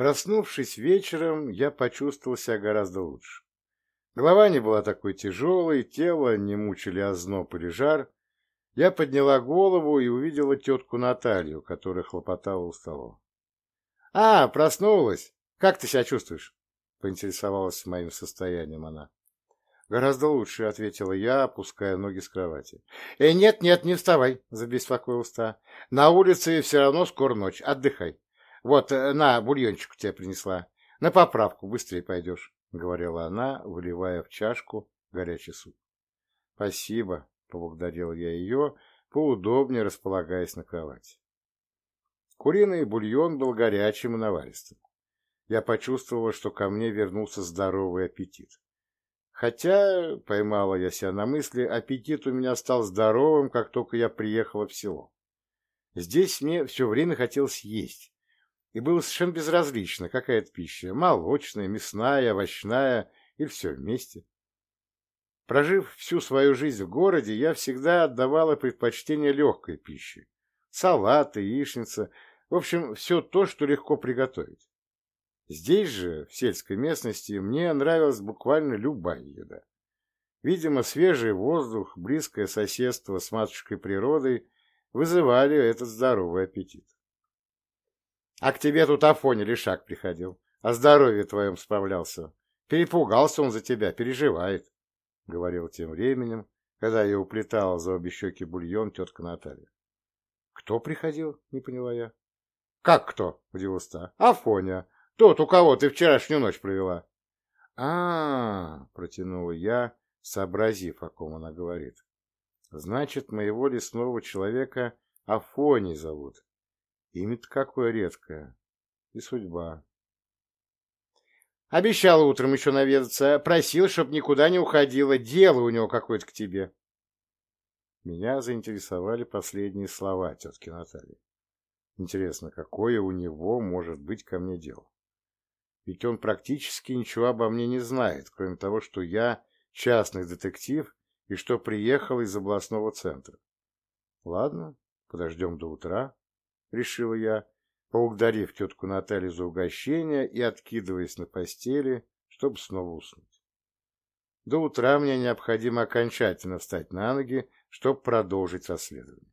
Проснувшись вечером, я почувствовал себя гораздо лучше. Голова не была такой тяжелой, тело не мучили озноб или жар. Я подняла голову и увидела тетку Наталью, которая хлопотала у стола. — А, проснулась! Как ты себя чувствуешь? — поинтересовалась моим состоянием она. — Гораздо лучше, — ответила я, опуская ноги с кровати. «Э, — Нет, нет, не вставай, — забеспокоился та. — На улице все равно скоро ночь, отдыхай. Вот, э, на, бульончик тебе принесла. На поправку быстрее пойдешь, — говорила она, выливая в чашку горячий суп. — Спасибо, — поблагодарил я ее, поудобнее располагаясь на кровати. Куриный бульон был горячим и наваристым. Я почувствовала, что ко мне вернулся здоровый аппетит. Хотя, поймала я себя на мысли, аппетит у меня стал здоровым, как только я приехала в село. Здесь мне все время хотелось есть, и было совершенно безразлично, какая это пища – молочная, мясная, овощная или все вместе. Прожив всю свою жизнь в городе, я всегда отдавала предпочтение легкой пище. Салаты, яичница, в общем, все то, что легко приготовить. Здесь же, в сельской местности, мне нравилась буквально любая еда. Видимо, свежий воздух, близкое соседство с матушкой природой вызывали этот здоровый аппетит. А к тебе тут Афоня Лишак приходил. О здоровье твоем справлялся. Перепугался он за тебя, переживает, — говорил тем временем, когда я уплетала за обе щеки бульон тетка Наталья. — Кто приходил? — не поняла я. — Как кто? — удивился та. — Афоня. Тот, у кого ты вчерашнюю ночь провела. А — А-а-а, протянула я, сообразив, о ком она говорит. — Значит, моего лесного человека Афоней зовут. Имя-то какое редкое. И судьба. Обещал утром еще наведаться. Просил, чтоб никуда не уходила. Дело у него какое-то к тебе. Меня заинтересовали последние слова тетки Натальи. Интересно, какое у него может быть ко мне дело? Ведь он практически ничего обо мне не знает, кроме того, что я частный детектив и что приехал из областного центра. Ладно, подождем до утра. — решила я, поблагодарив тетку Наталью за угощение и откидываясь на постели, чтобы снова уснуть. До утра мне необходимо окончательно встать на ноги, чтобы продолжить расследование.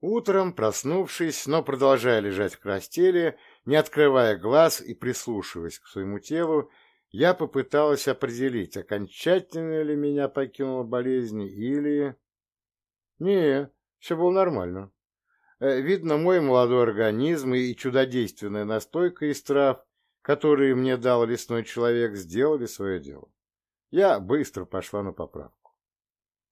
Утром, проснувшись, но продолжая лежать в постели, не открывая глаз и прислушиваясь к своему телу, я попыталась определить, окончательно ли меня покинула болезнь или... Не, все было нормально. Э, видно, мой молодой организм и чудодейственная настойка из трав, которые мне дал лесной человек, сделали свое дело. Я быстро пошла на поправку.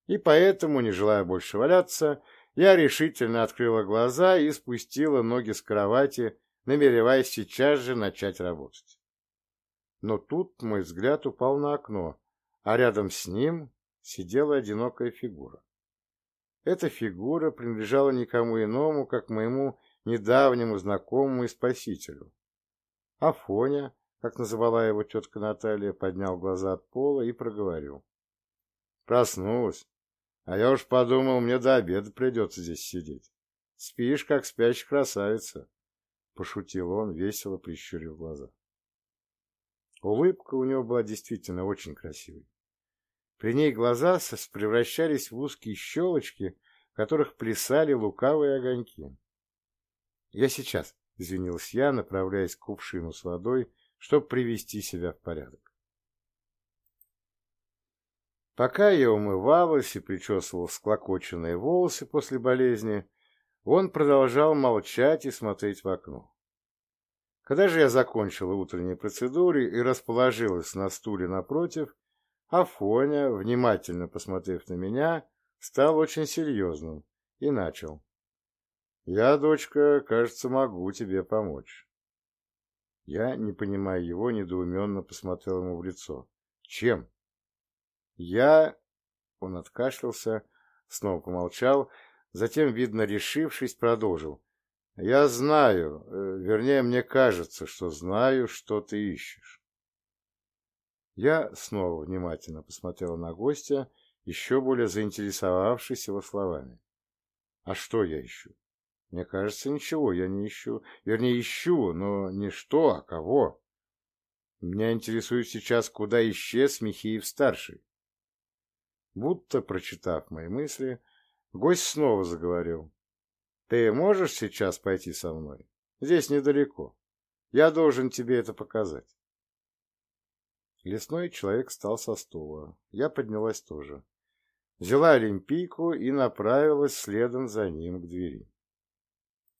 И поэтому, не желая больше валяться, я решительно открыла глаза и спустила ноги с кровати, намереваясь сейчас же начать работать. Но тут мой взгляд упал на окно, а рядом с ним сидела одинокая фигура. Эта фигура принадлежала никому иному, как моему недавнему знакомому и спасителю. Афоня, как называла его тетка Наталья, поднял глаза от пола и проговорил. Проснулась. А я уж подумал, мне до обеда придется здесь сидеть. Спишь, как спящая красавица. Пошутил он, весело прищурив глаза. Улыбка у него была действительно очень красивой. При ней глаза превращались в узкие щелочки, в которых плясали лукавые огоньки. «Я сейчас», — извинился я, направляясь к кувшину с водой, чтобы привести себя в порядок. Пока я умывалась и причесывал склокоченные волосы после болезни, он продолжал молчать и смотреть в окно. Когда же я закончила утренние процедуры и расположилась на стуле напротив, Афоня, внимательно посмотрев на меня, стал очень серьезным и начал. «Я, дочка, кажется, могу тебе помочь». Я, не понимая его, недоуменно посмотрел ему в лицо. «Чем?» «Я...» Он откашлялся, снова помолчал, затем, видно, решившись, продолжил. «Я знаю, э, вернее, мне кажется, что знаю, что ты ищешь». Я снова внимательно посмотрел на гостя, еще более заинтересовавшись его словами. «А что я ищу?» Мне кажется, ничего я не ищу. Вернее, ищу, но не что, а кого. Меня интересует сейчас, куда исчез Михеев-старший. Будто, прочитав мои мысли, гость снова заговорил. Ты можешь сейчас пойти со мной? Здесь недалеко. Я должен тебе это показать. Лесной человек встал со стула. Я поднялась тоже. Взяла олимпийку и направилась следом за ним к двери.